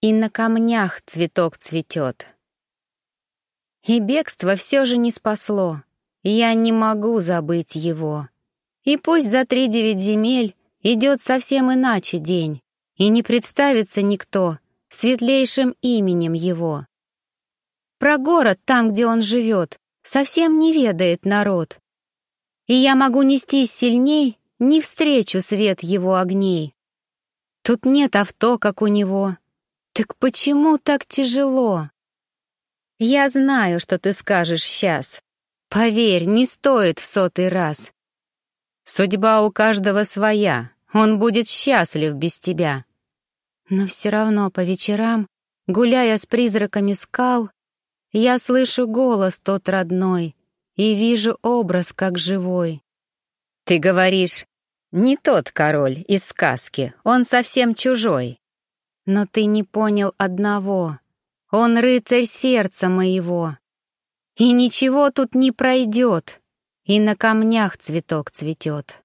И на камнях цветок цветет. И бегство все же не спасло. Я не могу забыть его. И пусть за три девять земель идет совсем иначе день, и не представится никто светлейшим именем его. Про город там, где он живет, совсем не ведает народ. И я могу нестись сильней, не встречу свет его огней. Тут нет авто, как у него. Так почему так тяжело? Я знаю, что ты скажешь сейчас. Поверь, не стоит в сотый раз. Судьба у каждого своя, он будет счастлив без тебя. Но все равно по вечерам, гуляя с призраками скал, я слышу голос тот родной и вижу образ как живой. Ты говоришь, не тот король из сказки, он совсем чужой. Но ты не понял одного, он рыцарь сердца моего. И ничего тут не пройдет, и на камнях цветок цветет.